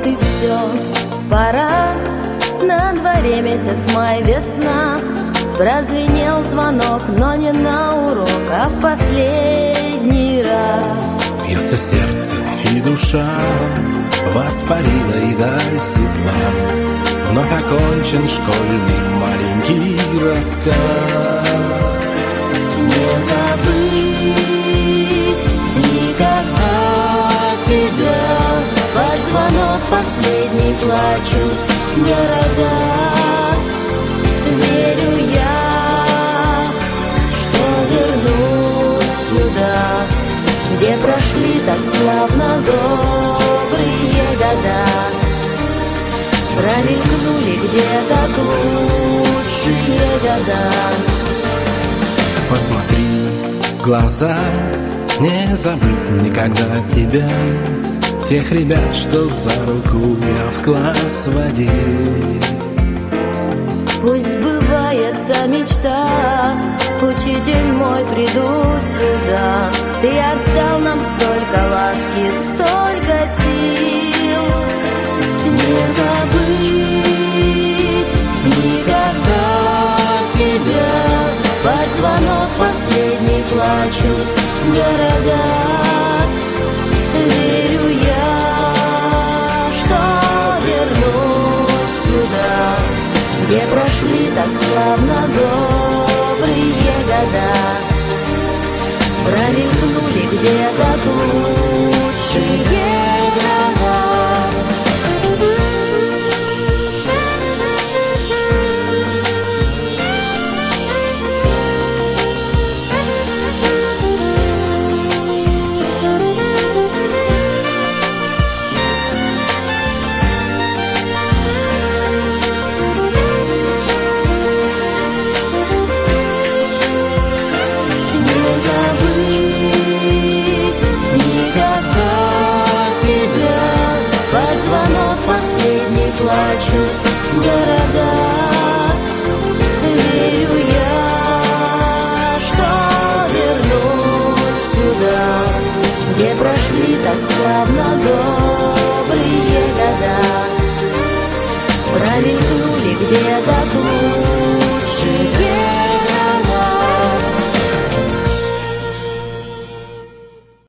вот и все, пора. На дворе месяц май, весна. Прозвенел звонок, но не на урок, а в последний раз. Бьется сердце и душа Воспарила и даль светла Вновь окончен школьный маленький рассказ. Не забыть последний плачу города Верю я, что вернусь сюда Где прошли так славно добрые года. Промелькнули где-то лучшие года. Посмотри глаза Не забыть никогда тебя Тех ребят, что за руку я в класс водил Пусть сбывается мечта Учитель мой, приду сюда. Ты отдал нам столько ласки, столько сил. Не забыть никогда тебя. Под звонок последний плачут города прошли так славно добрые года. Промелькнули где-то лучшие города. Верю я, что вернусь сюда Где прошли так славно добрые года. Промелькнули где-то